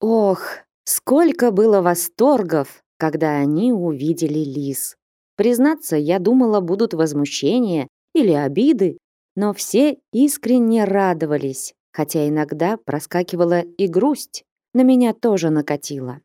Ох, сколько было восторгов, когда они увидели лис. Признаться, я думала, будут возмущения или обиды, но все искренне радовались, хотя иногда проскакивала и грусть. На меня тоже накатило.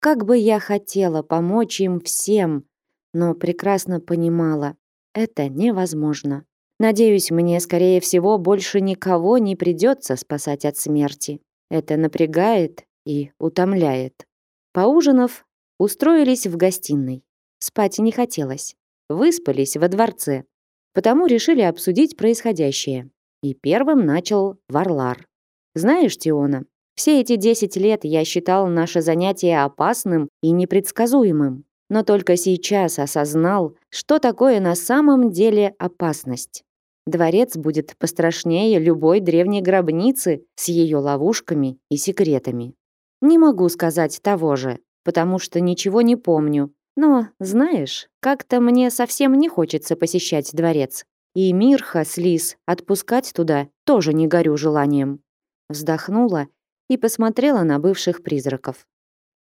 Как бы я хотела помочь им всем, но прекрасно понимала, это невозможно. Надеюсь, мне, скорее всего, больше никого не придется спасать от смерти. Это напрягает и утомляет. Поужинав, устроились в гостиной. Спать не хотелось. Выспались во дворце. Потому решили обсудить происходящее. И первым начал Варлар. «Знаешь, Тиона, все эти 10 лет я считал наше занятие опасным и непредсказуемым. Но только сейчас осознал, что такое на самом деле опасность. Дворец будет пострашнее любой древней гробницы с ее ловушками и секретами. Не могу сказать того же, потому что ничего не помню. Но, знаешь, как-то мне совсем не хочется посещать дворец. И Мирха с Лис отпускать туда тоже не горю желанием. Вздохнула и посмотрела на бывших призраков.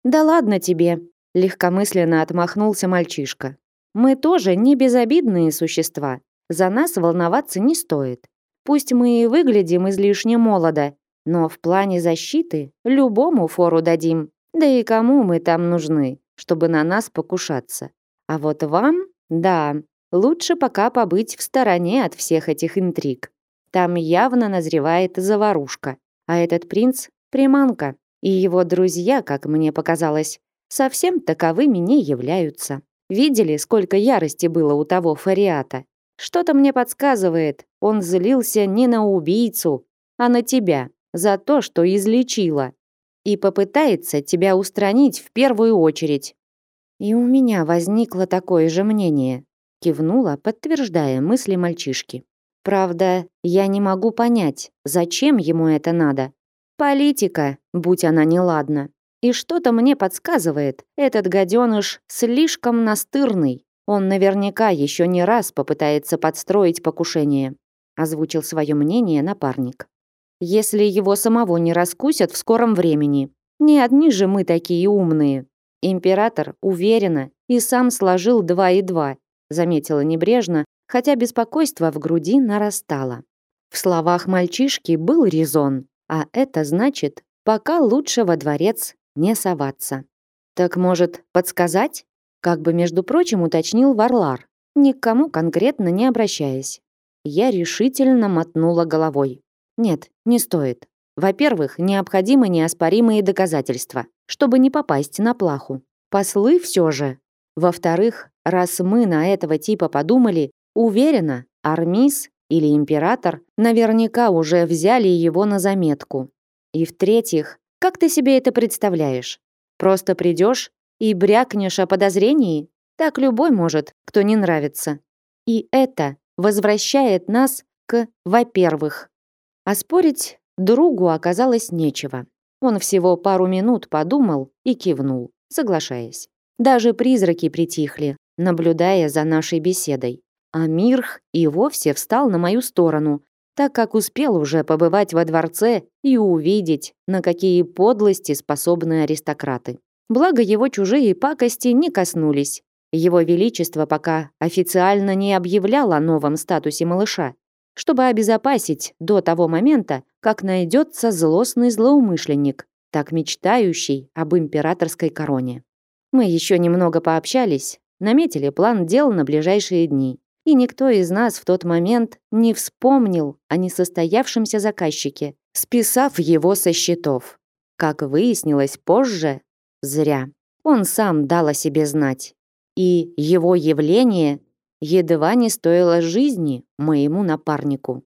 «Да ладно тебе», — легкомысленно отмахнулся мальчишка. «Мы тоже не безобидные существа. За нас волноваться не стоит. Пусть мы и выглядим излишне молодо, но в плане защиты любому фору дадим. Да и кому мы там нужны, чтобы на нас покушаться? А вот вам, да, лучше пока побыть в стороне от всех этих интриг. Там явно назревает заварушка. А этот принц — приманка. И его друзья, как мне показалось, совсем таковыми не являются. Видели, сколько ярости было у того фариата? Что-то мне подсказывает, он злился не на убийцу, а на тебя за то, что излечила, и попытается тебя устранить в первую очередь. И у меня возникло такое же мнение, кивнула, подтверждая мысли мальчишки. Правда, я не могу понять, зачем ему это надо. Политика, будь она неладна. И что-то мне подсказывает, этот гаденыш слишком настырный. Он наверняка еще не раз попытается подстроить покушение, озвучил свое мнение напарник если его самого не раскусят в скором времени. Не одни же мы такие умные. Император уверенно и сам сложил два и два, заметила небрежно, хотя беспокойство в груди нарастало. В словах мальчишки был резон, а это значит, пока лучше во дворец не соваться. Так может, подсказать? Как бы, между прочим, уточнил Варлар, никому конкретно не обращаясь. Я решительно мотнула головой. Нет, не стоит. Во-первых, необходимы неоспоримые доказательства, чтобы не попасть на плаху. Послы все же. Во-вторых, раз мы на этого типа подумали, уверена, Армис или император наверняка уже взяли его на заметку. И в-третьих, как ты себе это представляешь? Просто придешь и брякнешь о подозрении? Так любой может, кто не нравится. И это возвращает нас к, во-первых, а спорить другу оказалось нечего. Он всего пару минут подумал и кивнул, соглашаясь. Даже призраки притихли, наблюдая за нашей беседой. А Мирх и вовсе встал на мою сторону, так как успел уже побывать во дворце и увидеть, на какие подлости способны аристократы. Благо его чужие пакости не коснулись. Его Величество пока официально не объявлял о новом статусе малыша, чтобы обезопасить до того момента, как найдется злостный злоумышленник, так мечтающий об императорской короне. Мы еще немного пообщались, наметили план дел на ближайшие дни. И никто из нас в тот момент не вспомнил о несостоявшемся заказчике, списав его со счетов. Как выяснилось позже, зря. Он сам дал о себе знать. И его явление едва не стоило жизни моему напарнику.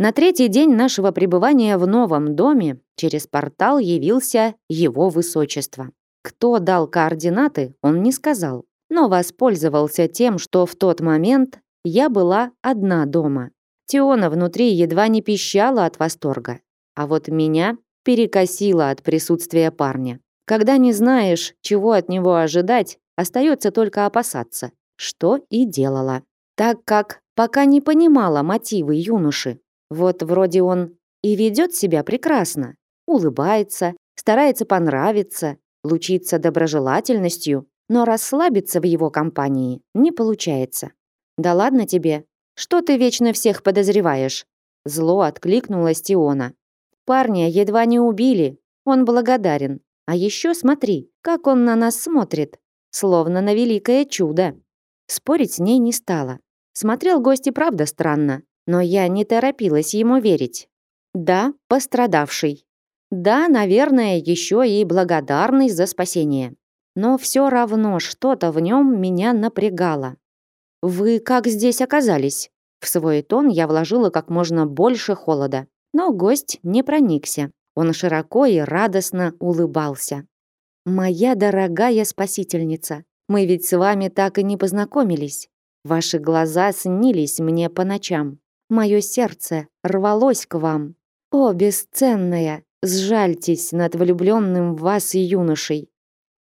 На третий день нашего пребывания в новом доме через портал явился его высочество. Кто дал координаты, он не сказал, но воспользовался тем, что в тот момент я была одна дома. Теона внутри едва не пищала от восторга, а вот меня перекосило от присутствия парня. Когда не знаешь, чего от него ожидать, остается только опасаться, что и делала. Так как пока не понимала мотивы юноши. Вот вроде он и ведет себя прекрасно, улыбается, старается понравиться, лучится доброжелательностью, но расслабиться в его компании не получается. «Да ладно тебе, что ты вечно всех подозреваешь?» Зло откликнулась Тиона. «Парня едва не убили, он благодарен. А еще смотри, как он на нас смотрит, словно на великое чудо». Спорить с ней не стала. Смотрел гость и правда странно, но я не торопилась ему верить. Да, пострадавший. Да, наверное, еще и благодарный за спасение. Но все равно что-то в нем меня напрягало. «Вы как здесь оказались?» В свой тон я вложила как можно больше холода. Но гость не проникся. Он широко и радостно улыбался. «Моя дорогая спасительница, мы ведь с вами так и не познакомились. Ваши глаза снились мне по ночам. Мое сердце рвалось к вам. О, бесценная, сжальтесь над влюбленным в вас юношей.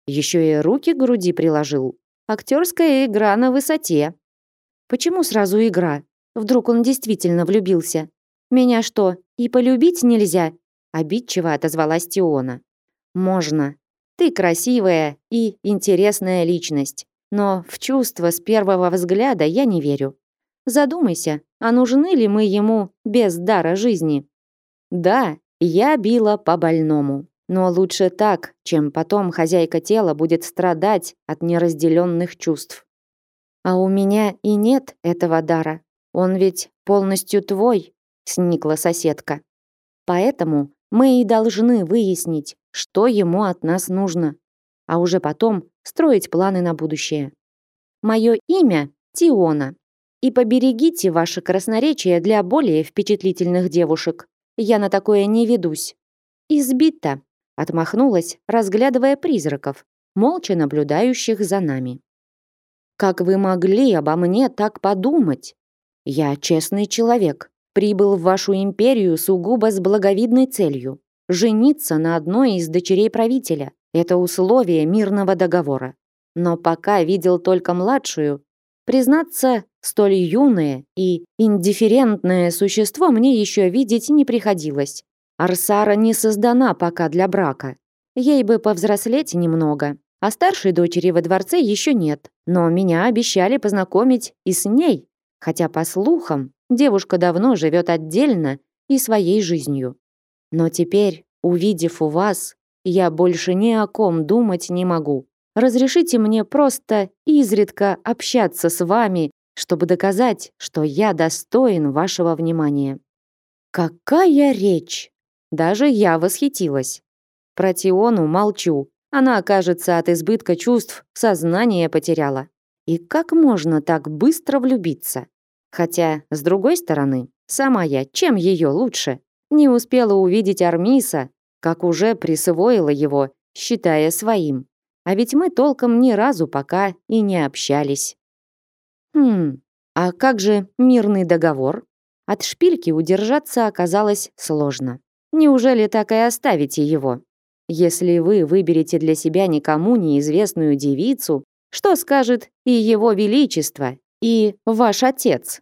Еще и руки к груди приложил. Актерская игра на высоте. Почему сразу игра? Вдруг он действительно влюбился? Меня что, и полюбить нельзя? Обидчиво отозвалась Тиона. Можно. Ты красивая и интересная личность. Но в чувства с первого взгляда я не верю. Задумайся, а нужны ли мы ему без дара жизни? Да, я била по больному. Но лучше так, чем потом хозяйка тела будет страдать от неразделенных чувств. А у меня и нет этого дара. Он ведь полностью твой, сникла соседка. Поэтому мы и должны выяснить, что ему от нас нужно, а уже потом строить планы на будущее. Мое имя Тиона. И поберегите ваше красноречие для более впечатлительных девушек. Я на такое не ведусь. Избита, отмахнулась, разглядывая призраков, молча наблюдающих за нами. Как вы могли обо мне так подумать? Я честный человек, прибыл в вашу империю сугубо с благовидной целью жениться на одной из дочерей правителя. Это условие мирного договора. Но пока видел только младшую, признаться, столь юное и индифферентное существо мне еще видеть не приходилось. Арсара не создана пока для брака. Ей бы повзрослеть немного, а старшей дочери во дворце еще нет. Но меня обещали познакомить и с ней. Хотя, по слухам, девушка давно живет отдельно и своей жизнью. Но теперь, увидев у вас, я больше ни о ком думать не могу. Разрешите мне просто изредка общаться с вами, чтобы доказать, что я достоин вашего внимания. Какая речь! Даже я восхитилась. Про Тиону молчу, она, кажется, от избытка чувств сознание потеряла. И как можно так быстро влюбиться? Хотя, с другой стороны, сама я чем ее лучше? Не успела увидеть Армиса, как уже присвоила его, считая своим. А ведь мы толком ни разу пока и не общались. Хм, а как же мирный договор? От шпильки удержаться оказалось сложно. Неужели так и оставите его? Если вы выберете для себя никому неизвестную девицу, что скажет и его величество, и ваш отец?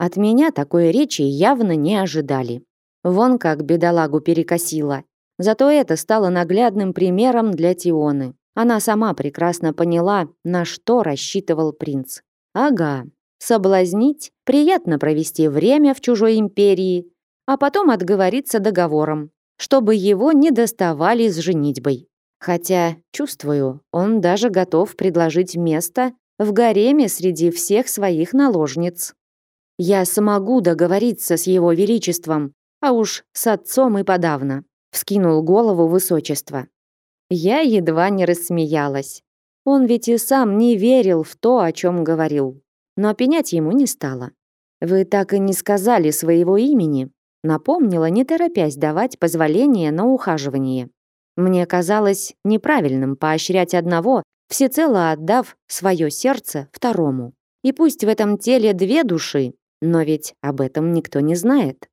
От меня такой речи явно не ожидали. Вон как бедолагу перекосило. Зато это стало наглядным примером для Тионы. Она сама прекрасно поняла, на что рассчитывал принц. Ага, соблазнить, приятно провести время в чужой империи, а потом отговориться договором чтобы его не доставали с женитьбой. Хотя, чувствую, он даже готов предложить место в гареме среди всех своих наложниц. Я смогу договориться с его величеством, а уж с отцом и подавно, вскинул голову высочество. Я едва не рассмеялась. Он ведь и сам не верил в то, о чем говорил. Но пенять ему не стало. Вы так и не сказали своего имени, Напомнила, не торопясь давать позволение на ухаживание. Мне казалось неправильным поощрять одного, всецело отдав свое сердце второму. И пусть в этом теле две души, но ведь об этом никто не знает.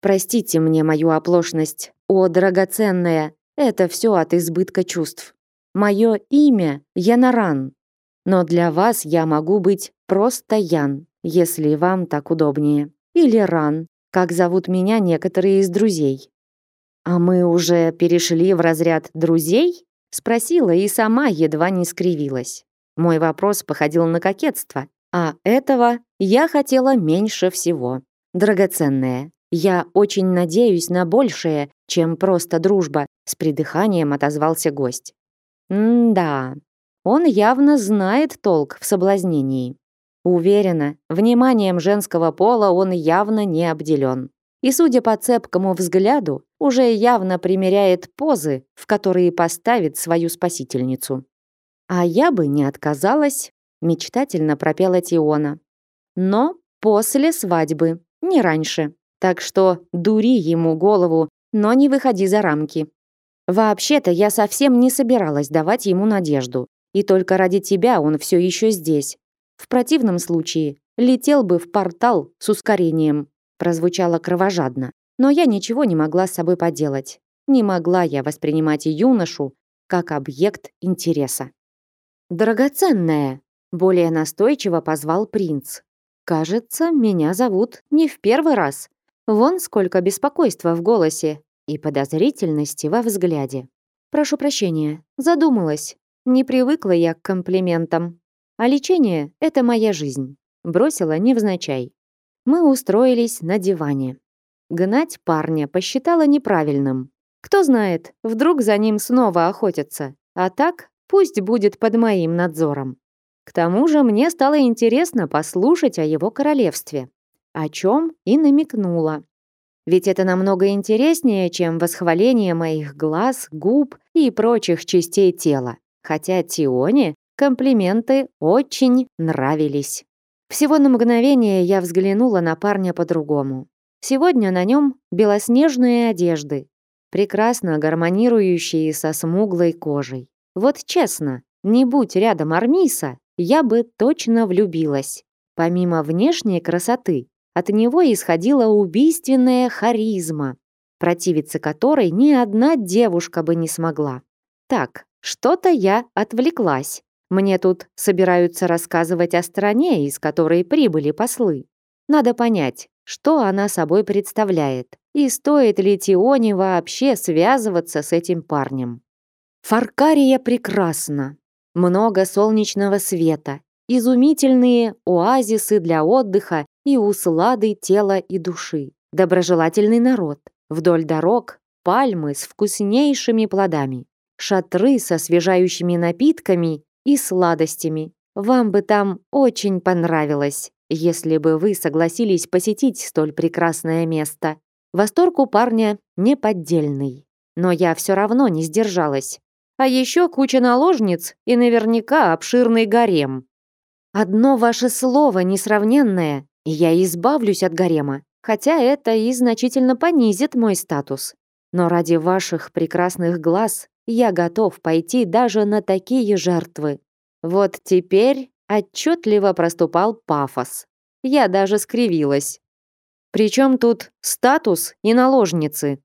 Простите мне мою оплошность, о драгоценная, это все от избытка чувств. Мое имя Янаран, но для вас я могу быть просто Ян, если вам так удобнее. Или Ран, как зовут меня некоторые из друзей. «А мы уже перешли в разряд друзей?» Спросила и сама едва не скривилась. Мой вопрос походил на кокетство, а этого я хотела меньше всего. Драгоценное, я очень надеюсь на большее, чем просто дружба, с придыханием отозвался гость. М-да, он явно знает толк в соблазнении. Уверена, вниманием женского пола он явно не обделен. И, судя по цепкому взгляду, уже явно примеряет позы, в которые поставит свою спасительницу. «А я бы не отказалась», — мечтательно пропела Тиона. «Но после свадьбы, не раньше. Так что дури ему голову, но не выходи за рамки. Вообще-то я совсем не собиралась давать ему надежду. И только ради тебя он все еще здесь. В противном случае летел бы в портал с ускорением. Прозвучало кровожадно. Но я ничего не могла с собой поделать. Не могла я воспринимать юношу как объект интереса. «Драгоценная!» – более настойчиво позвал принц. «Кажется, меня зовут не в первый раз. Вон сколько беспокойства в голосе и подозрительности во взгляде. Прошу прощения, задумалась. Не привыкла я к комплиментам. А лечение – это моя жизнь. Бросила невзначай. Мы устроились на диване. Гнать парня посчитала неправильным. Кто знает, вдруг за ним снова охотятся. А так, пусть будет под моим надзором. К тому же мне стало интересно послушать о его королевстве, о чем и намекнула. Ведь это намного интереснее, чем восхваление моих глаз, губ и прочих частей тела. Хотя Тионе комплименты очень нравились. Всего на мгновение я взглянула на парня по-другому. Сегодня на нем белоснежные одежды, прекрасно гармонирующие со смуглой кожей. Вот честно, не будь рядом Армиса, я бы точно влюбилась. Помимо внешней красоты, от него исходила убийственная харизма, противиться которой ни одна девушка бы не смогла. Так, что-то я отвлеклась. Мне тут собираются рассказывать о стране, из которой прибыли послы. Надо понять, что она собой представляет, и стоит ли Тионе вообще связываться с этим парнем. Фаркария прекрасна. Много солнечного света, изумительные оазисы для отдыха и услады тела и души. Доброжелательный народ. Вдоль дорог пальмы с вкуснейшими плодами, шатры со освежающими напитками и сладостями. Вам бы там очень понравилось если бы вы согласились посетить столь прекрасное место. Восторг у парня неподдельный. Но я все равно не сдержалась. А еще куча наложниц и наверняка обширный гарем. Одно ваше слово несравненное, и я избавлюсь от гарема, хотя это и значительно понизит мой статус. Но ради ваших прекрасных глаз я готов пойти даже на такие жертвы. Вот теперь отчетливо проступал пафос. Я даже скривилась. Причем тут статус и наложницы?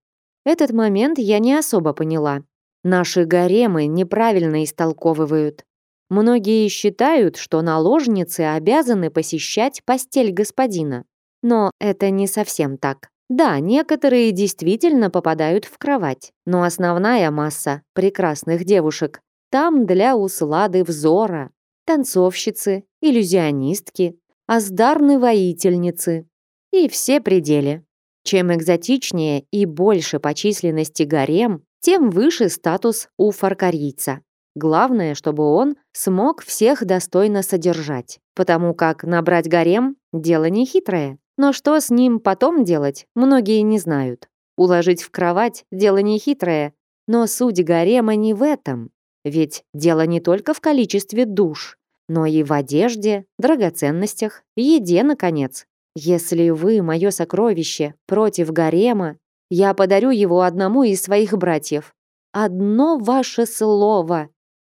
Этот момент я не особо поняла. Наши гаремы неправильно истолковывают. Многие считают, что наложницы обязаны посещать постель господина. Но это не совсем так. Да, некоторые действительно попадают в кровать, но основная масса прекрасных девушек там для услады взора, танцовщицы, иллюзионистки, аздарны воительницы и все пределы. Чем экзотичнее и больше по численности гарем, тем выше статус у фаркарийца. Главное, чтобы он смог всех достойно содержать, потому как набрать гарем – дело нехитрое. Но что с ним потом делать, многие не знают. Уложить в кровать – дело нехитрое, но суть гарема не в этом. Ведь дело не только в количестве душ, но и в одежде, драгоценностях, еде, наконец. Если вы мое сокровище против гарема, я подарю его одному из своих братьев. Одно ваше слово.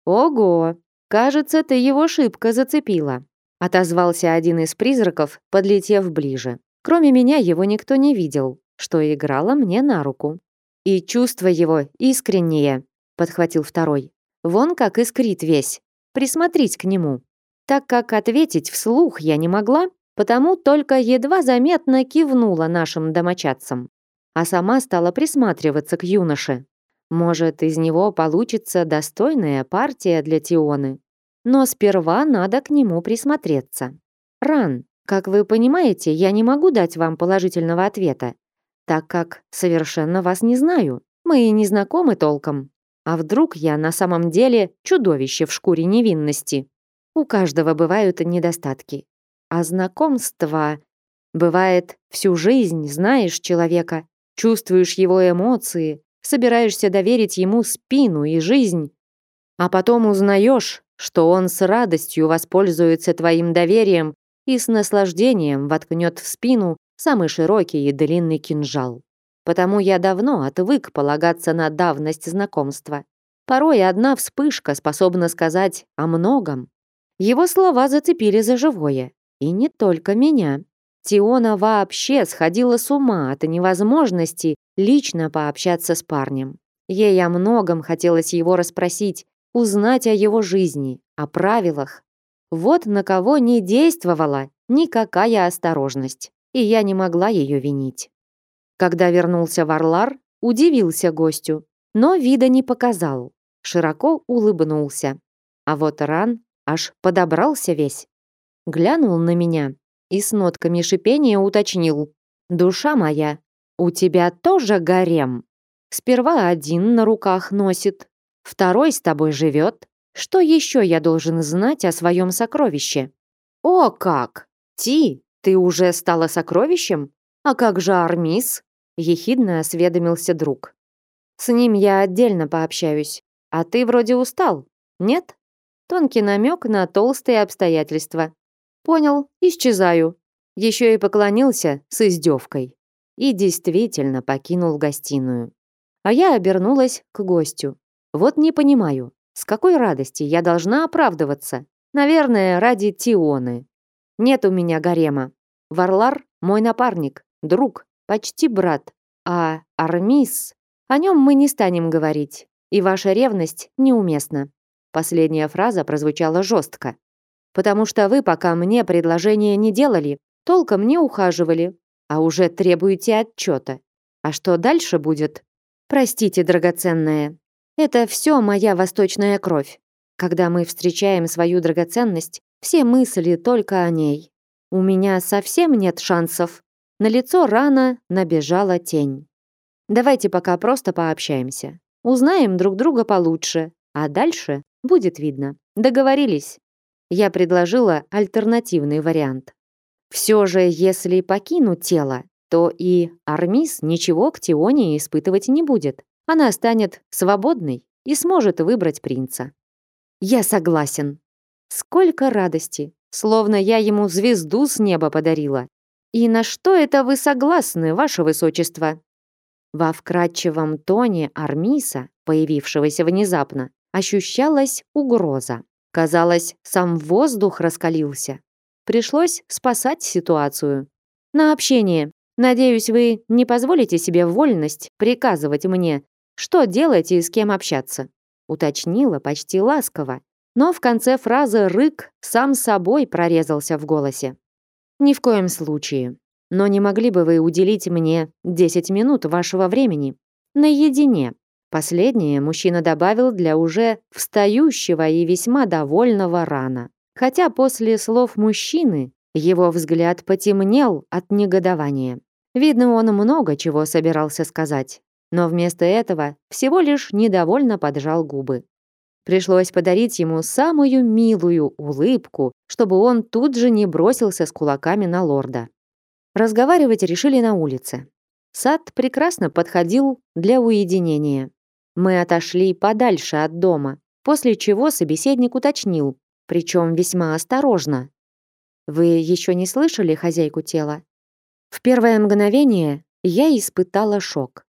Ого, кажется, ты его шибко зацепила. Отозвался один из призраков, подлетев ближе. Кроме меня его никто не видел, что играло мне на руку. И чувство его искреннее, подхватил второй. Вон как искрит весь. Присмотрись к нему. Так как ответить вслух я не могла, потому только едва заметно кивнула нашим домочадцам, а сама стала присматриваться к юноше. Может, из него получится достойная партия для Тионы. Но сперва надо к нему присмотреться. Ран, как вы понимаете, я не могу дать вам положительного ответа, так как совершенно вас не знаю. Мы и не знакомы толком. А вдруг я на самом деле чудовище в шкуре невинности? У каждого бывают недостатки. А знакомство... Бывает, всю жизнь знаешь человека, чувствуешь его эмоции, собираешься доверить ему спину и жизнь, а потом узнаешь, что он с радостью воспользуется твоим доверием и с наслаждением воткнет в спину самый широкий и длинный кинжал. Потому я давно отвык полагаться на давность знакомства. Порой одна вспышка способна сказать о многом. Его слова зацепили за живое. И не только меня. Тиона вообще сходила с ума от невозможности лично пообщаться с парнем. Ей о многом хотелось его расспросить, узнать о его жизни, о правилах. Вот на кого не действовала никакая осторожность, и я не могла ее винить. Когда вернулся Варлар, удивился гостю, но вида не показал, широко улыбнулся. А вот Ран аж подобрался весь. Глянул на меня и с нотками шипения уточнил. «Душа моя, у тебя тоже гарем? Сперва один на руках носит, второй с тобой живет. Что еще я должен знать о своем сокровище?» «О как! Ти, ты уже стала сокровищем? А как же Армис?» Ехидно осведомился друг. «С ним я отдельно пообщаюсь. А ты вроде устал, нет?» Тонкий намек на толстые обстоятельства. «Понял, исчезаю». Еще и поклонился с издевкой. И действительно покинул гостиную. А я обернулась к гостю. Вот не понимаю, с какой радости я должна оправдываться? Наверное, ради Тионы. Нет у меня гарема. Варлар — мой напарник, друг, почти брат. А Армис... О нем мы не станем говорить. И ваша ревность неуместна. Последняя фраза прозвучала жестко. Потому что вы пока мне предложение не делали, толком не ухаживали, а уже требуете отчета. А что дальше будет? Простите, драгоценная. Это все моя восточная кровь. Когда мы встречаем свою драгоценность, все мысли только о ней. У меня совсем нет шансов. На лицо рано набежала тень. Давайте пока просто пообщаемся. Узнаем друг друга получше, а дальше будет видно. Договорились. Я предложила альтернативный вариант. Все же, если покину тело, то и Армис ничего к Тионе испытывать не будет. Она станет свободной и сможет выбрать принца. Я согласен. Сколько радости, словно я ему звезду с неба подарила. И на что это вы согласны, ваше высочество? Во вкрадчивом тоне Армиса, появившегося внезапно, ощущалась угроза. Казалось, сам воздух раскалился. Пришлось спасать ситуацию. На общение. Надеюсь, вы не позволите себе вольность приказывать мне, что делать и с кем общаться. Уточнила почти ласково, но в конце фразы рык сам собой прорезался в голосе. Ни в коем случае. Но не могли бы вы уделить мне 10 минут вашего времени? Наедине. Последнее мужчина добавил для уже встающего и весьма довольного рана. Хотя после слов мужчины его взгляд потемнел от негодования. Видно, он много чего собирался сказать, но вместо этого всего лишь недовольно поджал губы. Пришлось подарить ему самую милую улыбку, чтобы он тут же не бросился с кулаками на лорда. Разговаривать решили на улице. Сад прекрасно подходил для уединения. Мы отошли подальше от дома, после чего собеседник уточнил, причем весьма осторожно. «Вы еще не слышали хозяйку тела?» В первое мгновение я испытала шок.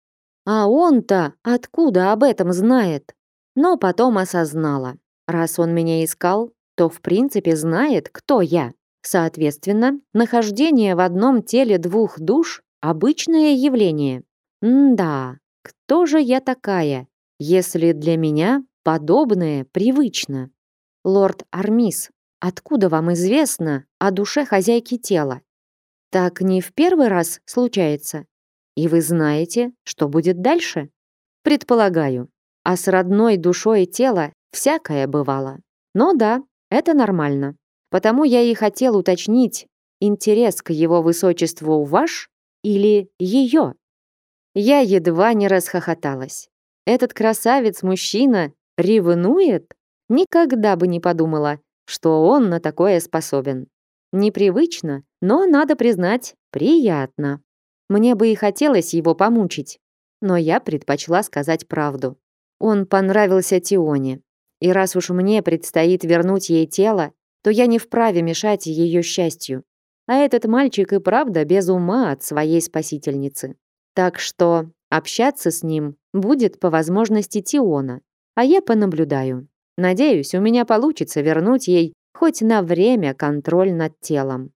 А он-то откуда об этом знает? Но потом осознала. Раз он меня искал, то в принципе знает, кто я. Соответственно, нахождение в одном теле двух душ – обычное явление. М-да, кто же я такая? Если для меня подобное привычно. Лорд Армис, откуда вам известно о душе хозяйки тела? Так не в первый раз случается. И вы знаете, что будет дальше? Предполагаю. А с родной душой тела всякое бывало. Но да, это нормально. Потому я и хотел уточнить, интерес к его высочеству ваш или ее? Я едва не расхохоталась. Этот красавец-мужчина ревнует? Никогда бы не подумала, что он на такое способен. Непривычно, но, надо признать, приятно. Мне бы и хотелось его помучить, но я предпочла сказать правду. Он понравился Тионе. И раз уж мне предстоит вернуть ей тело, то я не вправе мешать ее счастью. А этот мальчик и правда без ума от своей спасительницы. Так что общаться с ним будет по возможности Тиона, а я понаблюдаю. Надеюсь, у меня получится вернуть ей хоть на время контроль над телом.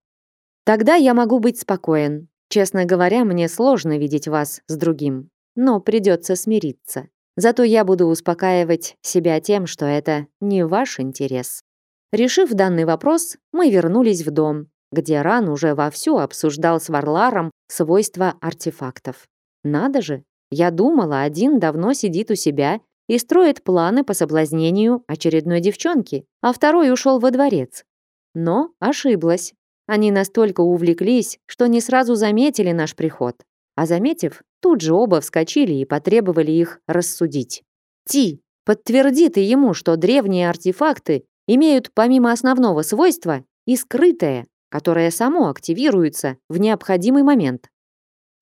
Тогда я могу быть спокоен. Честно говоря, мне сложно видеть вас с другим, но придется смириться. Зато я буду успокаивать себя тем, что это не ваш интерес. Решив данный вопрос, мы вернулись в дом, где Ран уже вовсю обсуждал с Варларом свойства артефактов. Надо же, я думала, один давно сидит у себя и строит планы по соблазнению очередной девчонки, а второй ушел во дворец. Но ошиблась. Они настолько увлеклись, что не сразу заметили наш приход. А заметив, тут же оба вскочили и потребовали их рассудить. «Ти, подтверди ты ему, что древние артефакты имеют помимо основного свойства и скрытое, которое само активируется в необходимый момент.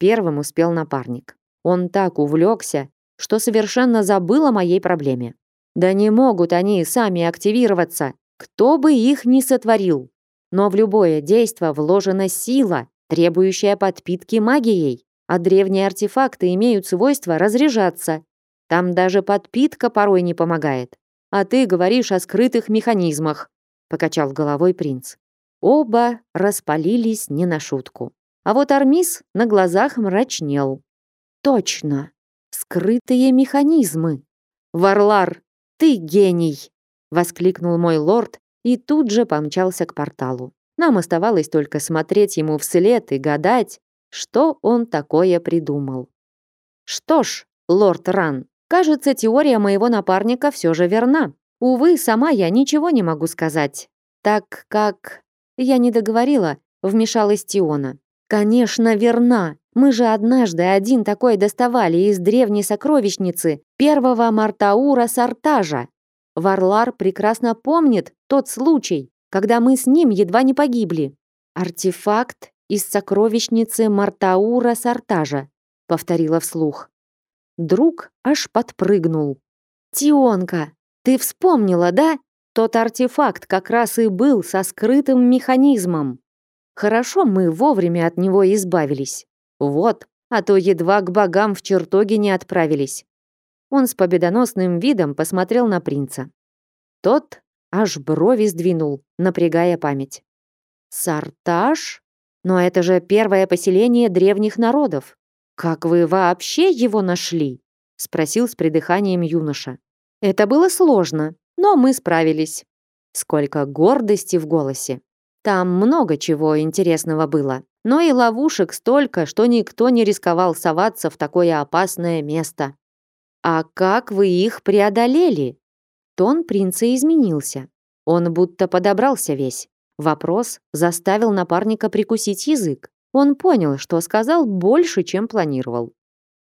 Первым успел напарник. Он так увлекся, что совершенно забыл о моей проблеме. Да не могут они сами активироваться, кто бы их ни сотворил. Но в любое действо вложена сила, требующая подпитки магией, а древние артефакты имеют свойство разряжаться. Там даже подпитка порой не помогает. А ты говоришь о скрытых механизмах, покачал головой принц. Оба распалились не на шутку. А вот Армис на глазах мрачнел. Точно, скрытые механизмы. Варлар, ты гений, воскликнул мой лорд и тут же помчался к порталу. Нам оставалось только смотреть ему вслед и гадать, что он такое придумал. Что ж, лорд Ран, кажется, теория моего напарника все же верна. Увы, сама я ничего не могу сказать, так как... Я не договорила, вмешалась Тиона. Конечно, верна. Мы же однажды один такой доставали из древней сокровищницы первого Мартаура Сартажа. Варлар прекрасно помнит тот случай, когда мы с ним едва не погибли. Артефакт из сокровищницы Мартаура Сартажа, повторила вслух. Друг аж подпрыгнул. Тионка, ты вспомнила, да? Тот артефакт как раз и был со скрытым механизмом. Хорошо мы вовремя от него избавились. Вот, а то едва к богам в чертоге не отправились. Он с победоносным видом посмотрел на принца. Тот аж брови сдвинул, напрягая память. Сартаж? Но это же первое поселение древних народов. Как вы вообще его нашли? спросил с придыханием юноша. Это было сложно, но мы справились. Сколько гордости в голосе. Там много чего интересного было. Но и ловушек столько, что никто не рисковал соваться в такое опасное место. А как вы их преодолели? Тон принца изменился. Он будто подобрался весь. Вопрос заставил напарника прикусить язык. Он понял, что сказал больше, чем планировал.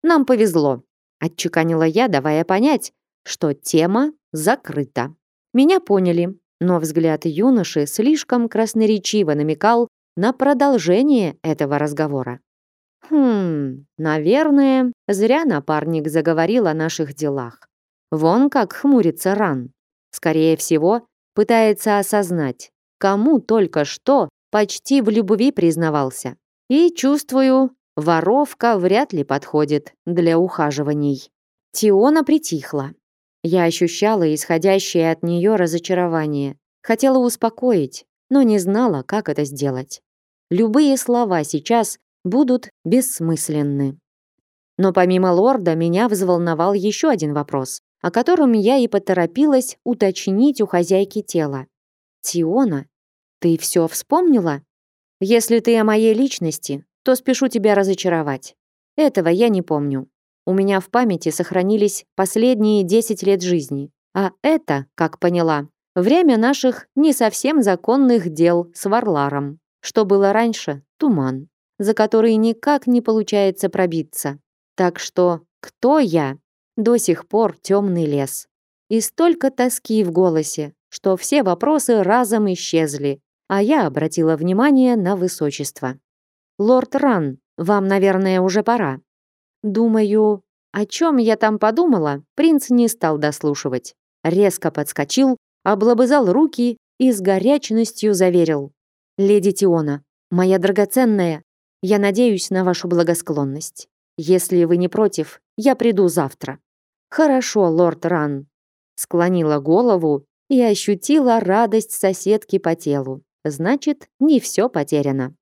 «Нам повезло», — отчеканила я, давая понять, что тема закрыта. Меня поняли, но взгляд юноши слишком красноречиво намекал на продолжение этого разговора. Хм, наверное, зря напарник заговорил о наших делах. Вон как хмурится ран. Скорее всего, пытается осознать, кому только что почти в любви признавался. И, чувствую, воровка вряд ли подходит для ухаживаний. Тиона притихла. Я ощущала исходящее от нее разочарование. Хотела успокоить, но не знала, как это сделать. Любые слова сейчас будут бессмысленны. Но помимо лорда меня взволновал еще один вопрос, о котором я и поторопилась уточнить у хозяйки тела. Тиона Ты все вспомнила? Если ты о моей личности, то спешу тебя разочаровать. Этого я не помню. У меня в памяти сохранились последние 10 лет жизни. А это, как поняла, время наших не совсем законных дел с Варларом. Что было раньше – туман, за который никак не получается пробиться. Так что кто я? До сих пор темный лес. И столько тоски в голосе, что все вопросы разом исчезли, а я обратила внимание на высочество. «Лорд Ран, вам, наверное, уже пора». Думаю, о чем я там подумала, принц не стал дослушивать. Резко подскочил, облобызал руки и с горячностью заверил. «Леди Тиона, моя драгоценная, я надеюсь на вашу благосклонность. Если вы не против, я приду завтра». «Хорошо, лорд Ран», склонила голову и ощутила радость соседки по телу. Значит, не все потеряно.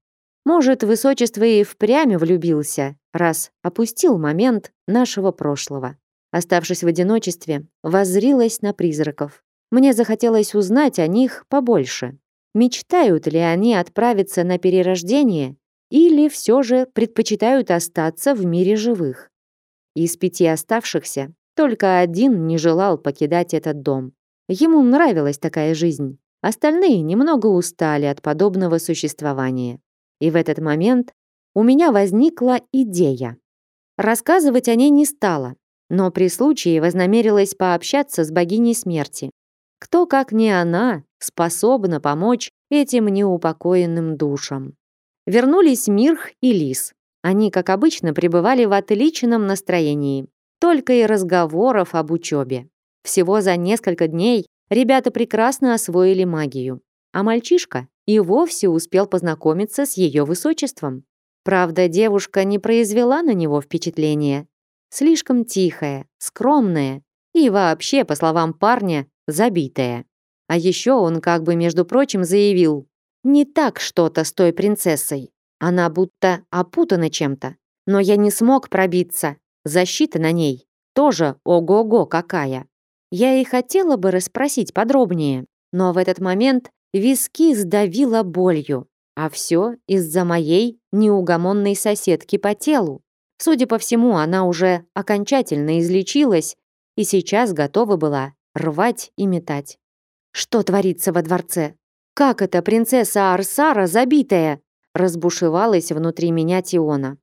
Может, высочество и впрямь влюбился, раз опустил момент нашего прошлого. Оставшись в одиночестве, воззрилась на призраков. Мне захотелось узнать о них побольше. Мечтают ли они отправиться на перерождение или все же предпочитают остаться в мире живых? Из пяти оставшихся только один не желал покидать этот дом. Ему нравилась такая жизнь. Остальные немного устали от подобного существования. И в этот момент у меня возникла идея. Рассказывать о ней не стала, но при случае вознамерилась пообщаться с богиней смерти. Кто, как не она, способна помочь этим неупокоенным душам? Вернулись Мирх и Лис. Они, как обычно, пребывали в отличном настроении. Только и разговоров об учебе. Всего за несколько дней Ребята прекрасно освоили магию, а мальчишка и вовсе успел познакомиться с ее высочеством. Правда, девушка не произвела на него впечатления. Слишком тихая, скромная и вообще, по словам парня, забитая. А еще он как бы, между прочим, заявил, не так что-то с той принцессой. Она будто опутана чем-то. Но я не смог пробиться. Защита на ней тоже ого-го какая. Я и хотела бы расспросить подробнее, но в этот момент виски сдавило болью, а все из-за моей неугомонной соседки по телу. Судя по всему, она уже окончательно излечилась и сейчас готова была рвать и метать. Что творится во дворце? Как эта принцесса Арсара забитая? Разбушевалась внутри меня Тиона.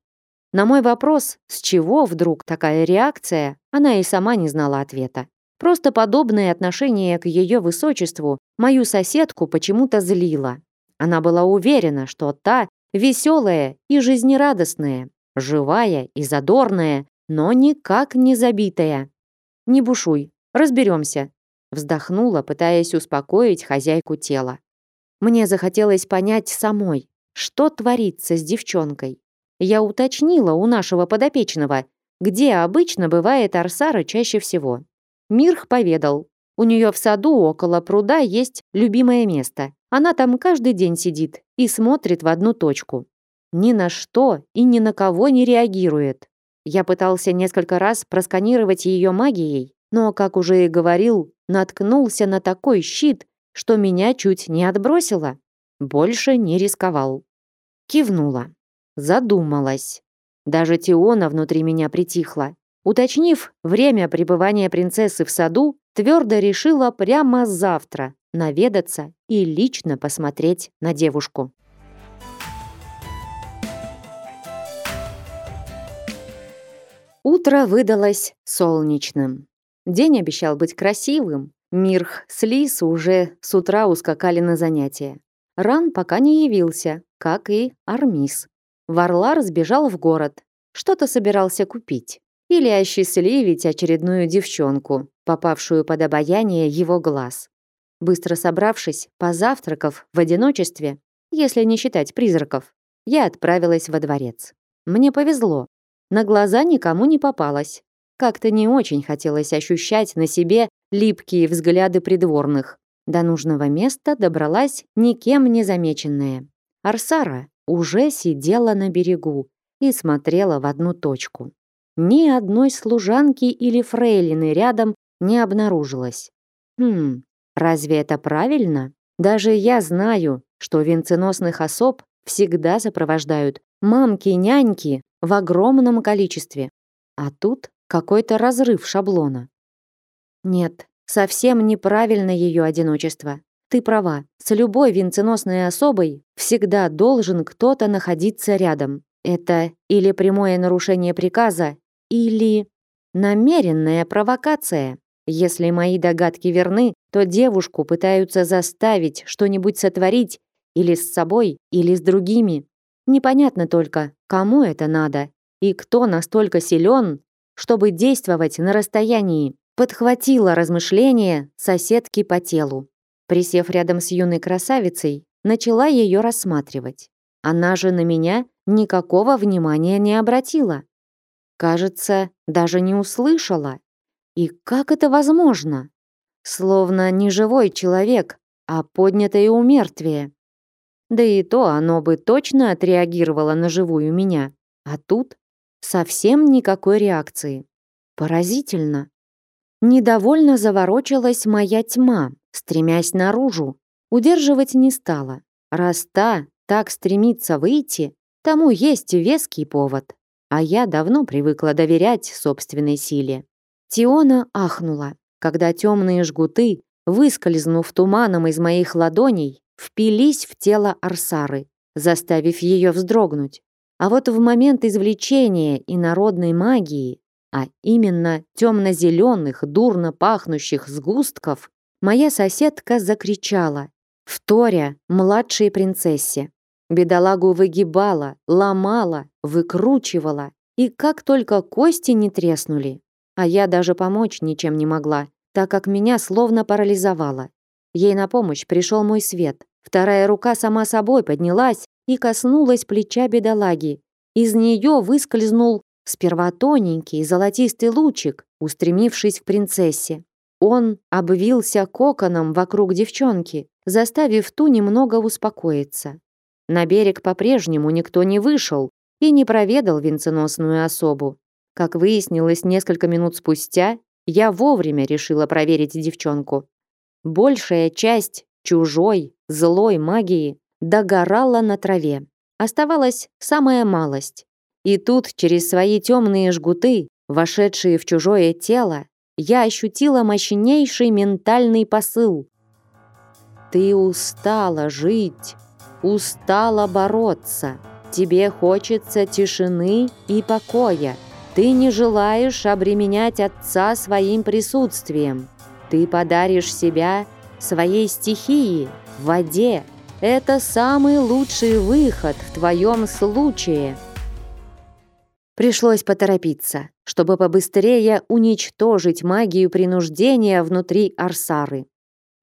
На мой вопрос, с чего вдруг такая реакция, она и сама не знала ответа. Просто подобное отношение к ее высочеству мою соседку почему-то злило. Она была уверена, что та веселая и жизнерадостная, живая и задорная, но никак не забитая. «Не бушуй, разберемся», вздохнула, пытаясь успокоить хозяйку тела. Мне захотелось понять самой, что творится с девчонкой. Я уточнила у нашего подопечного, где обычно бывает Арсара чаще всего. Мирх поведал, у нее в саду около пруда есть любимое место. Она там каждый день сидит и смотрит в одну точку. Ни на что и ни на кого не реагирует. Я пытался несколько раз просканировать ее магией, но, как уже и говорил, наткнулся на такой щит, что меня чуть не отбросило. Больше не рисковал. Кивнула. Задумалась. Даже Тиона внутри меня притихла. Уточнив время пребывания принцессы в саду, твердо решила прямо завтра наведаться и лично посмотреть на девушку. Утро выдалось солнечным. День обещал быть красивым. Мирх с Лис уже с утра ускакали на занятия. Ран пока не явился, как и Армис. Варлар сбежал в город. Что-то собирался купить или осчастливить очередную девчонку, попавшую под обаяние его глаз. Быстро собравшись, позавтракав в одиночестве, если не считать призраков, я отправилась во дворец. Мне повезло. На глаза никому не попалось. Как-то не очень хотелось ощущать на себе липкие взгляды придворных. До нужного места добралась никем не замеченная. Арсара уже сидела на берегу и смотрела в одну точку. Ни одной служанки или фрейлины рядом не обнаружилось. Хм, разве это правильно? Даже я знаю, что венценосных особ всегда сопровождают мамки-няньки в огромном количестве. А тут какой-то разрыв шаблона. Нет, совсем неправильно ее одиночество. Ты права, с любой венценосной особой всегда должен кто-то находиться рядом. Это или прямое нарушение приказа, или намеренная провокация. Если мои догадки верны, то девушку пытаются заставить что-нибудь сотворить или с собой, или с другими. Непонятно только, кому это надо и кто настолько силен, чтобы действовать на расстоянии. Подхватила размышление соседки по телу. Присев рядом с юной красавицей, начала ее рассматривать. Она же на меня никакого внимания не обратила. Кажется, даже не услышала. И как это возможно? Словно не живой человек, а поднятое умертвие. Да и то оно бы точно отреагировало на живую меня. А тут совсем никакой реакции. Поразительно. Недовольно заворочилась моя тьма, стремясь наружу. Удерживать не стала. Раз та так стремится выйти, тому есть веский повод. А я давно привыкла доверять собственной силе. Тиона ахнула, когда темные жгуты, выскользнув туманом из моих ладоней, впились в тело Арсары, заставив ее вздрогнуть. А вот в момент извлечения инородной магии, а именно темно-зеленых, дурно пахнущих сгустков, моя соседка закричала, вторя младшей принцессе. Бедолагу выгибала, ломала, выкручивала, и как только кости не треснули. А я даже помочь ничем не могла, так как меня словно парализовало. Ей на помощь пришел мой свет. Вторая рука сама собой поднялась и коснулась плеча бедолаги. Из нее выскользнул сперва тоненький золотистый лучик, устремившись к принцессе. Он обвился коконом вокруг девчонки, заставив ту немного успокоиться. На берег по-прежнему никто не вышел и не проведал венценосную особу. Как выяснилось несколько минут спустя, я вовремя решила проверить девчонку. Большая часть чужой, злой магии догорала на траве. Оставалась самая малость. И тут, через свои темные жгуты, вошедшие в чужое тело, я ощутила мощнейший ментальный посыл. «Ты устала жить!» устала бороться. Тебе хочется тишины и покоя. Ты не желаешь обременять отца своим присутствием. Ты подаришь себя своей стихии, воде. Это самый лучший выход в твоем случае. Пришлось поторопиться, чтобы побыстрее уничтожить магию принуждения внутри Арсары.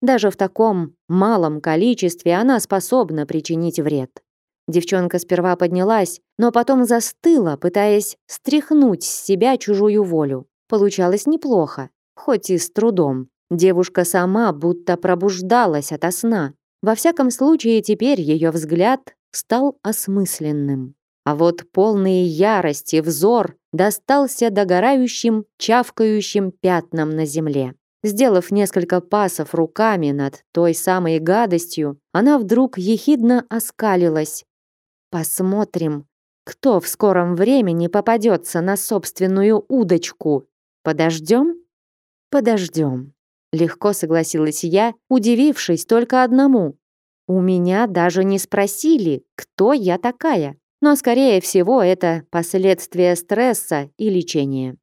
Даже в таком малом количестве она способна причинить вред. Девчонка сперва поднялась, но потом застыла, пытаясь стряхнуть с себя чужую волю. Получалось неплохо, хоть и с трудом. Девушка сама будто пробуждалась ото сна. Во всяком случае, теперь ее взгляд стал осмысленным. А вот полный ярости взор достался догорающим, чавкающим пятнам на земле. Сделав несколько пасов руками над той самой гадостью, она вдруг ехидно оскалилась. «Посмотрим, кто в скором времени попадется на собственную удочку. Подождем?» «Подождем», — легко согласилась я, удивившись только одному. «У меня даже не спросили, кто я такая, но, скорее всего, это последствия стресса и лечения.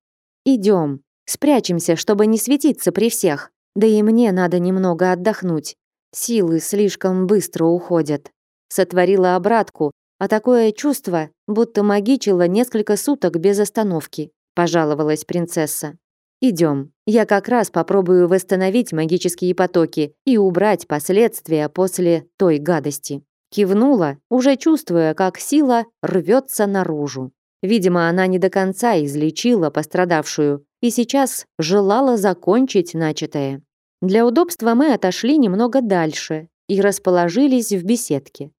Идем, Спрячемся, чтобы не светиться при всех. Да и мне надо немного отдохнуть. Силы слишком быстро уходят. Сотворила обратку, а такое чувство, будто магичила несколько суток без остановки, пожаловалась принцесса. Идем. Я как раз попробую восстановить магические потоки и убрать последствия после той гадости. Кивнула, уже чувствуя, как сила рвется наружу. Видимо, она не до конца излечила пострадавшую и сейчас желала закончить начатое. Для удобства мы отошли немного дальше и расположились в беседке.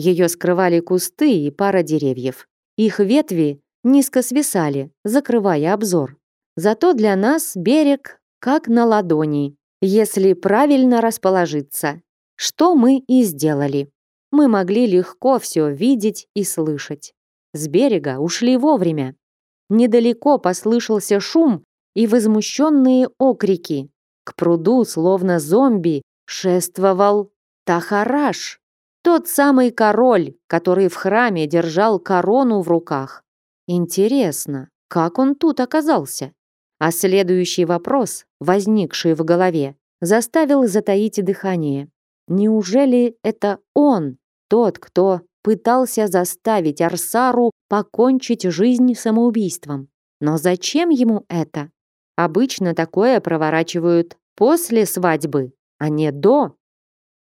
Ее скрывали кусты и пара деревьев. Их ветви низко свисали, закрывая обзор. Зато для нас берег как на ладони, если правильно расположиться, что мы и сделали. мы могли легко все видеть и слышать. С берега ушли вовремя. Недалеко послышался шум и возмущенные окрики. К пруду, словно зомби, шествовал Тахараш, тот самый король, который в храме держал корону в руках. Интересно, как он тут оказался? А следующий вопрос, возникший в голове, заставил затаить дыхание. Неужели это он, тот, кто пытался заставить Арсару покончить жизнь самоубийством? Но зачем ему это? Обычно такое проворачивают после свадьбы, а не до.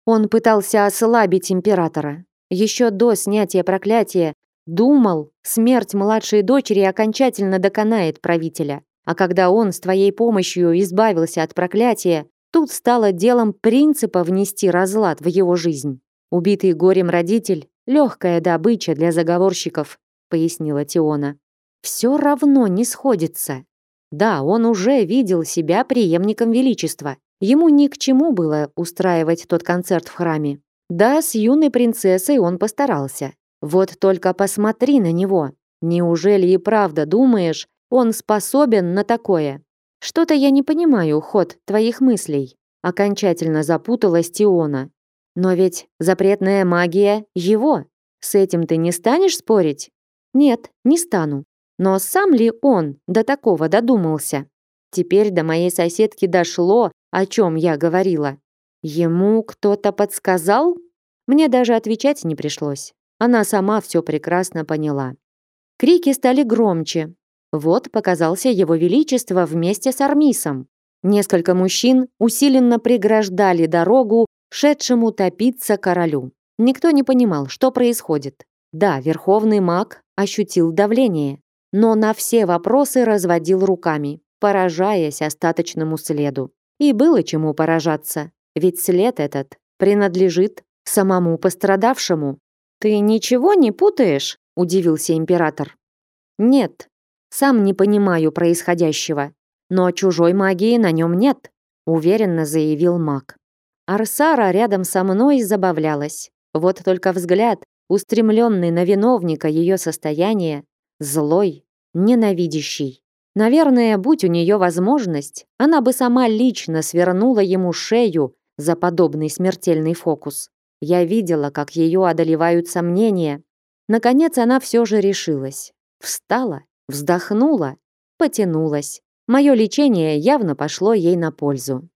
Он пытался ослабить императора. Еще до снятия проклятия думал, смерть младшей дочери окончательно доконает правителя. А когда он с твоей помощью избавился от проклятия, тут стало делом принципа внести разлад в его жизнь. Убитый горем родитель – легкая добыча для заговорщиков, пояснила Тиона. Все равно не сходится. Да, он уже видел себя преемником величества. Ему ни к чему было устраивать тот концерт в храме. Да, с юной принцессой он постарался. Вот только посмотри на него. Неужели и правда думаешь, он способен на такое? Что-то я не понимаю ход твоих мыслей. Окончательно запуталась Тиона. Но ведь запретная магия его. С этим ты не станешь спорить? Нет, не стану. Но сам ли он до такого додумался? Теперь до моей соседки дошло, о чем я говорила. Ему кто-то подсказал? Мне даже отвечать не пришлось. Она сама все прекрасно поняла. Крики стали громче. Вот показался его величество вместе с Армисом. Несколько мужчин усиленно преграждали дорогу шедшему топиться королю. Никто не понимал, что происходит. Да, верховный маг ощутил давление, но на все вопросы разводил руками, поражаясь остаточному следу. И было чему поражаться, ведь след этот принадлежит самому пострадавшему. «Ты ничего не путаешь?» – удивился император. «Нет, сам не понимаю происходящего, но чужой магии на нем нет», – уверенно заявил маг. Арсара рядом со мной забавлялась. Вот только взгляд, устремленный на виновника ее состояния, злой, ненавидящий. Наверное, будь у нее возможность, она бы сама лично свернула ему шею за подобный смертельный фокус. Я видела, как ее одолевают сомнения. Наконец она все же решилась. Встала, вздохнула, потянулась. Мое лечение явно пошло ей на пользу.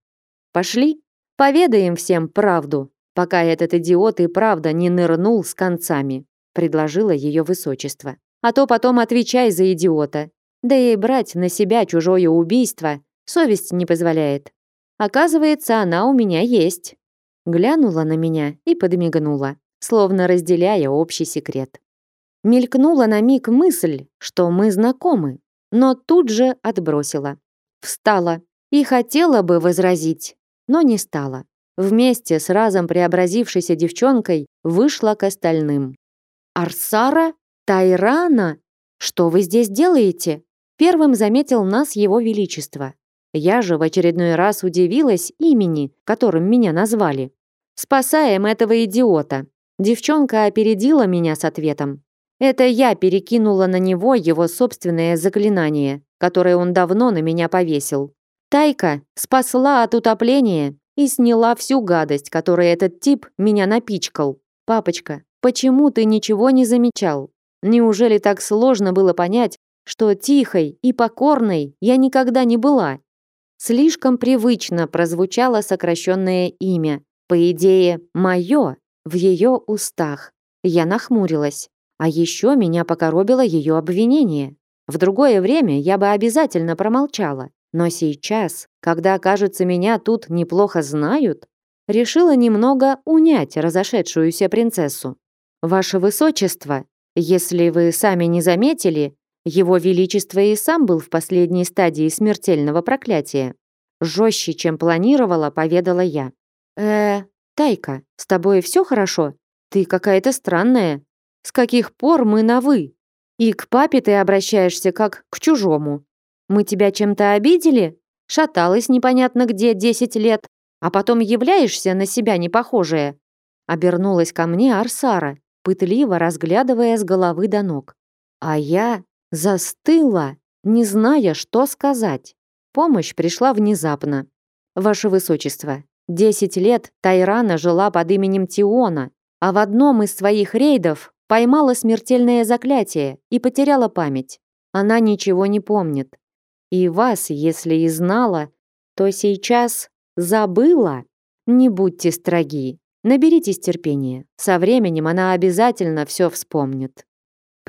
Пошли, поведаем всем правду, пока этот идиот и правда не нырнул с концами, предложила ее высочество. А то потом отвечай за идиота. Да и брать на себя чужое убийство совесть не позволяет. Оказывается, она у меня есть. Глянула на меня и подмигнула, словно разделяя общий секрет. Мелькнула на миг мысль, что мы знакомы, но тут же отбросила. Встала и хотела бы возразить, но не стала. Вместе с разом преобразившейся девчонкой вышла к остальным. «Арсара? Тайрана? Что вы здесь делаете?» Первым заметил нас его величество. Я же в очередной раз удивилась имени, которым меня назвали. «Спасаем этого идиота». Девчонка опередила меня с ответом. Это я перекинула на него его собственное заклинание, которое он давно на меня повесил. Тайка спасла от утопления и сняла всю гадость, которой этот тип меня напичкал. «Папочка, почему ты ничего не замечал? Неужели так сложно было понять, что тихой и покорной я никогда не была. Слишком привычно прозвучало сокращенное имя, по идее, мое, в ее устах. Я нахмурилась. А еще меня покоробило ее обвинение. В другое время я бы обязательно промолчала. Но сейчас, когда, кажется, меня тут неплохо знают, решила немного унять разошедшуюся принцессу. «Ваше Высочество, если вы сами не заметили, его Величество и сам был в последней стадии смертельного проклятия. Жестче, чем планировала, поведала я. э Тайка, с тобой все хорошо? Ты какая-то странная. С каких пор мы на «вы»? И к папе ты обращаешься как к чужому. Мы тебя чем-то обидели? Шаталась непонятно где 10 лет, а потом являешься на себя непохожая. Обернулась ко мне Арсара, пытливо разглядывая с головы до ног. А я застыла, не зная, что сказать. Помощь пришла внезапно. Ваше Высочество, десять лет Тайрана жила под именем Тиона, а в одном из своих рейдов поймала смертельное заклятие и потеряла память. Она ничего не помнит. И вас, если и знала, то сейчас забыла. Не будьте строги. Наберитесь терпения. Со временем она обязательно все вспомнит.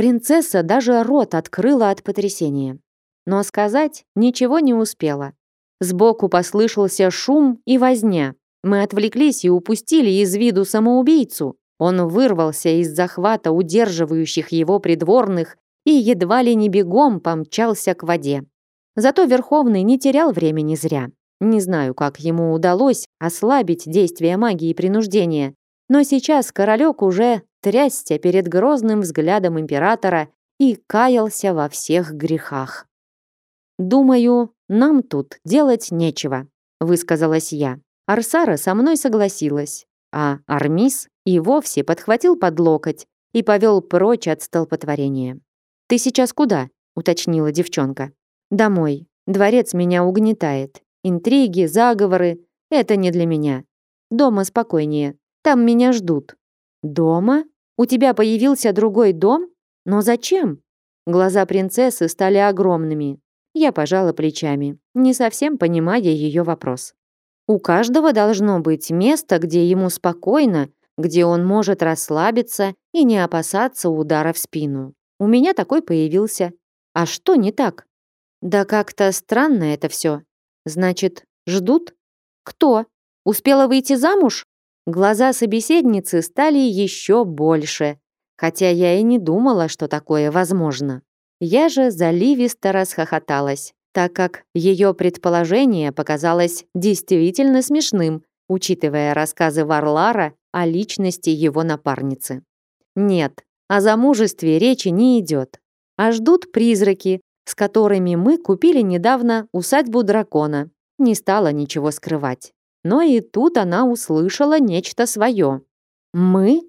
Принцесса даже рот открыла от потрясения. Но сказать ничего не успела. Сбоку послышался шум и возня. Мы отвлеклись и упустили из виду самоубийцу. Он вырвался из захвата удерживающих его придворных и едва ли не бегом помчался к воде. Зато Верховный не терял времени зря. Не знаю, как ему удалось ослабить действие магии принуждения, но сейчас королек уже трясся перед грозным взглядом императора и каялся во всех грехах. «Думаю, нам тут делать нечего», — высказалась я. Арсара со мной согласилась, а Армис и вовсе подхватил под локоть и повел прочь от столпотворения. «Ты сейчас куда?» — уточнила девчонка. «Домой. Дворец меня угнетает. Интриги, заговоры — это не для меня. Дома спокойнее. Там меня ждут». «Дома? У тебя появился другой дом? Но зачем?» Глаза принцессы стали огромными. Я пожала плечами, не совсем понимая ее вопрос. У каждого должно быть место, где ему спокойно, где он может расслабиться и не опасаться удара в спину. У меня такой появился. А что не так? Да как-то странно это все. Значит, ждут? Кто? Успела выйти замуж? Глаза собеседницы стали еще больше, хотя я и не думала, что такое возможно. Я же заливисто расхохоталась, так как ее предположение показалось действительно смешным, учитывая рассказы Варлара о личности его напарницы. Нет, о замужестве речи не идет, а ждут призраки, с которыми мы купили недавно усадьбу дракона. Не стала ничего скрывать. Но и тут она услышала нечто свое. «Мы?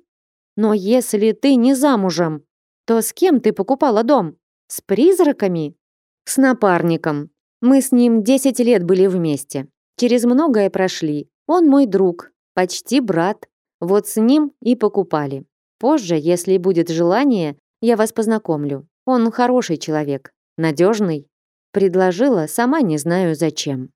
Но если ты не замужем, то с кем ты покупала дом?» С призраками? С напарником. Мы с ним 10 лет были вместе. Через многое прошли. Он мой друг, почти брат. Вот с ним и покупали. Позже, если будет желание, я вас познакомлю. Он хороший человек, надежный. Предложила, сама не знаю зачем.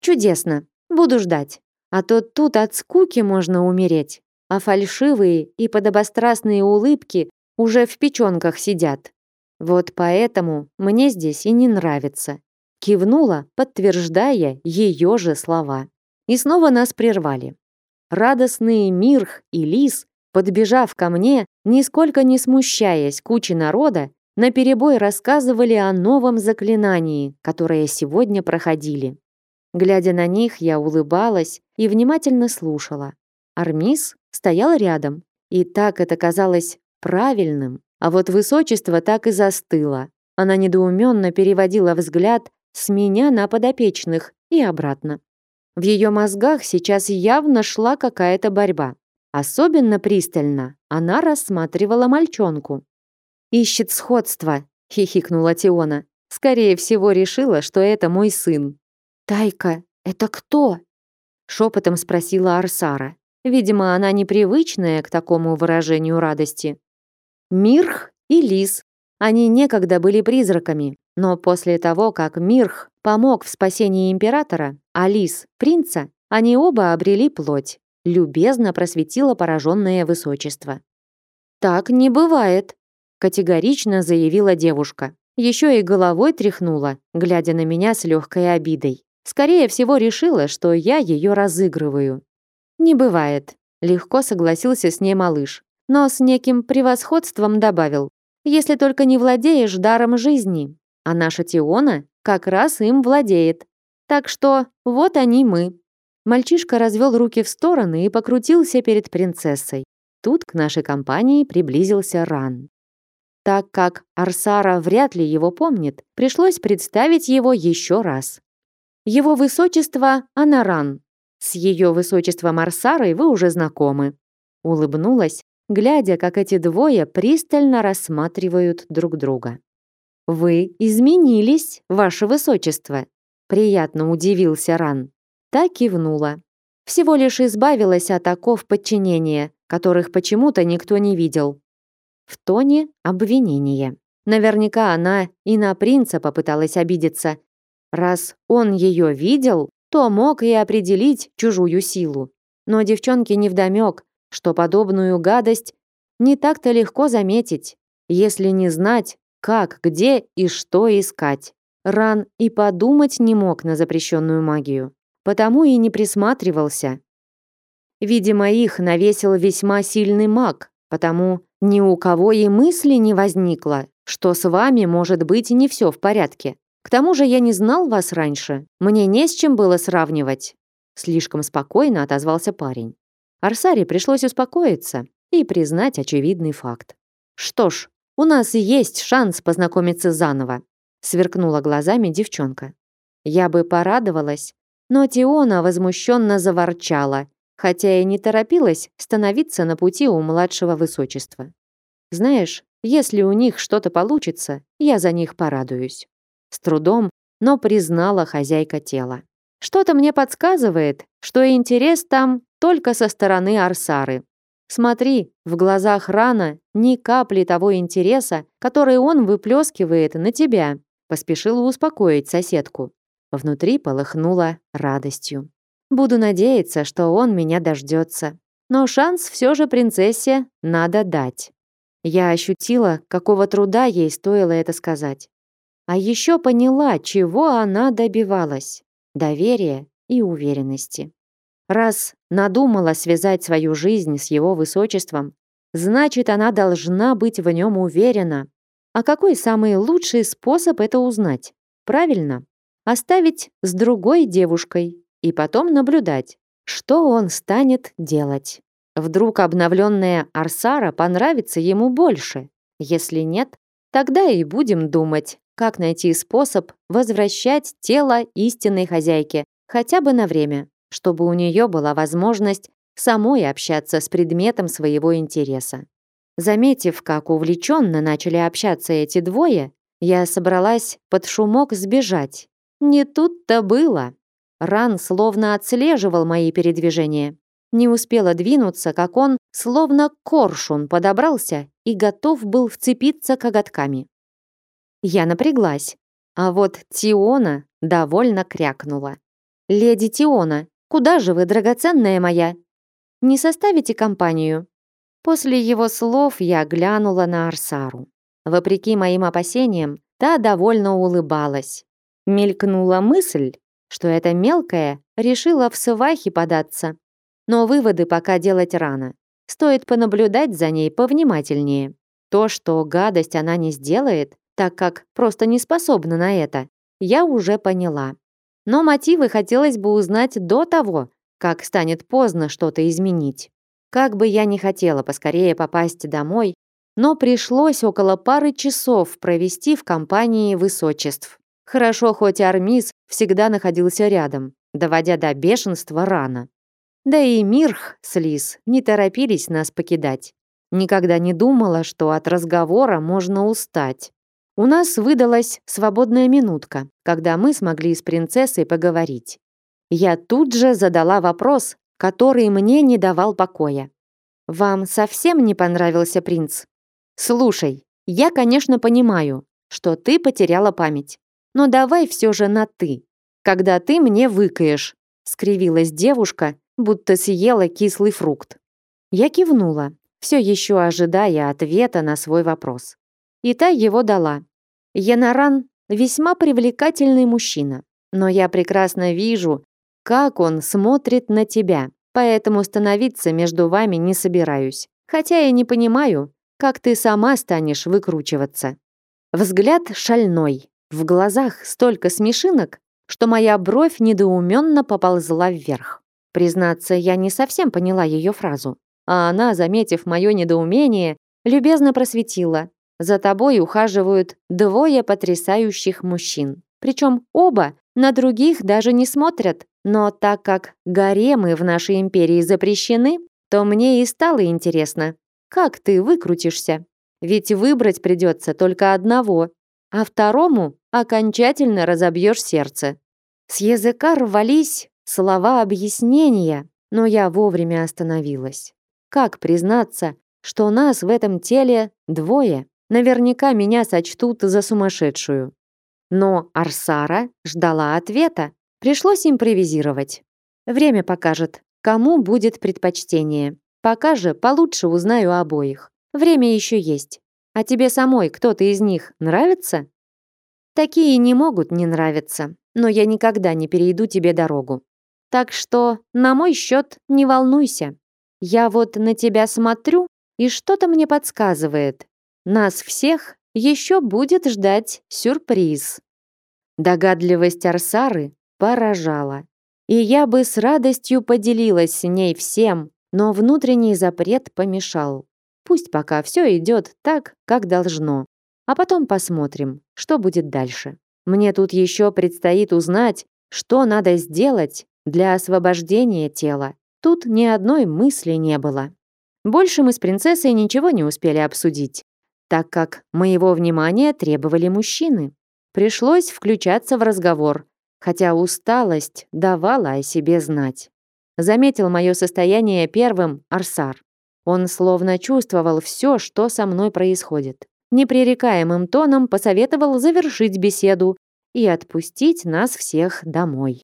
Чудесно. Буду ждать. А то тут от скуки можно умереть. А фальшивые и подобострастные улыбки уже в печёнках сидят. Вот поэтому мне здесь и не нравится. Кивнула, подтверждая ее же слова. И снова нас прервали. Радостные Мирх и Лис, подбежав ко мне, нисколько не смущаясь кучи народа, наперебой рассказывали о новом заклинании, которое сегодня проходили. Глядя на них, я улыбалась и внимательно слушала. Армис стоял рядом, и так это казалось правильным, а вот высочество так и застыло. Она недоуменно переводила взгляд с меня на подопечных и обратно. В ее мозгах сейчас явно шла какая-то борьба. Особенно пристально она рассматривала мальчонку. «Ищет сходство», — хихикнула Тиона. «Скорее всего, решила, что это мой сын». «Тайка, это кто?» — шепотом спросила Арсара. Видимо, она непривычная к такому выражению радости. Мирх и Лис. Они некогда были призраками, но после того, как Мирх помог в спасении императора, а Лис — принца, они оба обрели плоть. Любезно просветило пораженное высочество. «Так не бывает», — категорично заявила девушка. Еще и головой тряхнула, глядя на меня с легкой обидой. Скорее всего, решила, что я ее разыгрываю. «Не бывает», — легко согласился с ней малыш но с неким превосходством добавил, если только не владеешь даром жизни, а наша Тиона как раз им владеет. Так что вот они мы. Мальчишка развел руки в стороны и покрутился перед принцессой. Тут к нашей компании приблизился Ран. Так как Арсара вряд ли его помнит, пришлось представить его еще раз. Его высочество Анаран. С ее высочеством Арсарой вы уже знакомы. улыбнулась, глядя, как эти двое пристально рассматривают друг друга. «Вы изменились, ваше высочество», — приятно удивился Ран. Та кивнула. Всего лишь избавилась от оков подчинения, которых почему-то никто не видел. В тоне обвинения. Наверняка она и на принца попыталась обидеться. Раз он ее видел, то мог и определить чужую силу. Но девчонке невдомек, что подобную гадость не так-то легко заметить, если не знать, как, где и что искать. Ран и подумать не мог на запрещенную магию, потому и не присматривался. Видимо, их навесил весьма сильный маг, потому ни у кого и мысли не возникло, что с вами может быть не все в порядке. К тому же я не знал вас раньше, мне не с чем было сравнивать. Слишком спокойно отозвался парень. Арсаре пришлось успокоиться и признать очевидный факт. Что ж, у нас есть шанс познакомиться заново, сверкнула глазами девчонка. Я бы порадовалась, но Тиона возмущенно заворчала, хотя и не торопилась становиться на пути у младшего высочества. Знаешь, если у них что-то получится, я за них порадуюсь. С трудом, но признала хозяйка тела. Что-то мне подсказывает, что интерес там только со стороны Арсары. Смотри, в глазах Рана ни капли того интереса, который он выплескивает на тебя. Поспешила успокоить соседку. Внутри полыхнула радостью. Буду надеяться, что он меня дождется. Но шанс все же принцессе надо дать. Я ощутила, какого труда ей стоило это сказать. А еще поняла, чего она добивалась. Доверия и уверенности. Раз надумала связать свою жизнь с его высочеством, значит, она должна быть в нем уверена. А какой самый лучший способ это узнать? Правильно, оставить с другой девушкой и потом наблюдать, что он станет делать. Вдруг обновленная Арсара понравится ему больше. Если нет, тогда и будем думать, как найти способ возвращать тело истинной хозяйки, хотя бы на время чтобы у нее была возможность самой общаться с предметом своего интереса. Заметив, как увлеченно начали общаться эти двое, я собралась под шумок сбежать. Не тут-то было. Ран словно отслеживал мои передвижения. Не успела двинуться, как он, словно коршун, подобрался и готов был вцепиться коготками. Я напряглась, а вот Тиона довольно крякнула. «Леди Тиона, Куда же вы, драгоценная моя? Не составите компанию?» После его слов я глянула на Арсару. Вопреки моим опасениям, та довольно улыбалась. Мелькнула мысль, что эта мелкая решила в свахи податься. Но выводы пока делать рано. Стоит понаблюдать за ней повнимательнее. То, что гадость она не сделает, так как просто не способна на это, я уже поняла. Но мотивы хотелось бы узнать до того, как станет поздно что-то изменить. Как бы я ни хотела поскорее попасть домой, но пришлось около пары часов провести в компании высочеств. Хорошо, хоть Армис всегда находился рядом, доводя до бешенства рано. Да и Мирх с Лис не торопились нас покидать. Никогда не думала, что от разговора можно устать. У нас выдалась свободная минутка, когда мы смогли с принцессой поговорить. Я тут же задала вопрос, который мне не давал покоя. «Вам совсем не понравился принц?» «Слушай, я, конечно, понимаю, что ты потеряла память, но давай все же на «ты», когда ты мне выкаешь», скривилась девушка, будто съела кислый фрукт. Я кивнула, все еще ожидая ответа на свой вопрос. И та его дала. Янаран весьма привлекательный мужчина, но я прекрасно вижу, как он смотрит на тебя, поэтому становиться между вами не собираюсь. Хотя я не понимаю, как ты сама станешь выкручиваться. Взгляд шальной, в глазах столько смешинок, что моя бровь недоуменно поползла вверх. Признаться, я не совсем поняла ее фразу. А она, заметив мое недоумение, любезно просветила. За тобой ухаживают двое потрясающих мужчин. Причем оба на других даже не смотрят. Но так как гаремы в нашей империи запрещены, то мне и стало интересно, как ты выкрутишься. Ведь выбрать придется только одного, а второму окончательно разобьешь сердце. С языка рвались слова объяснения, но я вовремя остановилась. Как признаться, что нас в этом теле двое? Наверняка меня сочтут за сумасшедшую. Но Арсара ждала ответа. Пришлось импровизировать. Время покажет, кому будет предпочтение. Пока же получше узнаю обоих. Время еще есть. А тебе самой кто-то из них нравится? Такие не могут не нравиться, но я никогда не перейду тебе дорогу. Так что на мой счет не волнуйся. Я вот на тебя смотрю, и что-то мне подсказывает. Нас всех еще будет ждать сюрприз. Догадливость Арсары поражала. И я бы с радостью поделилась с ней всем, но внутренний запрет помешал. Пусть пока все идет так, как должно. А потом посмотрим, что будет дальше. Мне тут еще предстоит узнать, что надо сделать для освобождения тела. Тут ни одной мысли не было. Больше мы с принцессой ничего не успели обсудить, так как моего внимания требовали мужчины. Пришлось включаться в разговор, хотя усталость давала о себе знать. Заметил мое состояние первым Арсар. Он словно чувствовал все, что со мной происходит. Непререкаемым тоном посоветовал завершить беседу и отпустить нас всех домой.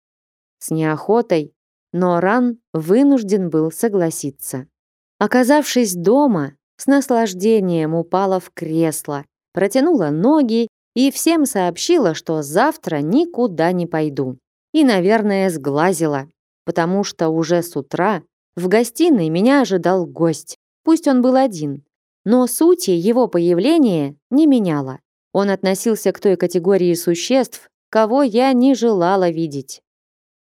С неохотой, но Ран вынужден был согласиться. Оказавшись дома, с наслаждением упала в кресло, протянула ноги и всем сообщила, что завтра никуда не пойду. И, наверное, сглазила, потому что уже с утра в гостиной меня ожидал гость. Пусть он был один, но сути его появления не меняло. Он относился к той категории существ, кого я не желала видеть.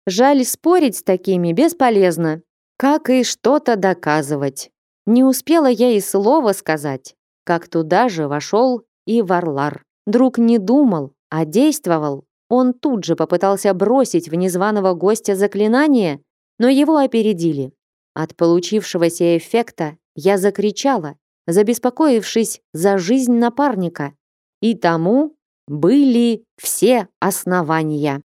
Жаль, спорить с такими бесполезно, как и что-то доказывать. Не успела я и слова сказать, как туда же вошел и Варлар. Друг не думал, а действовал. Он тут же попытался бросить в незваного гостя заклинание, но его опередили. От получившегося эффекта я закричала, забеспокоившись за жизнь напарника. И тому были все основания.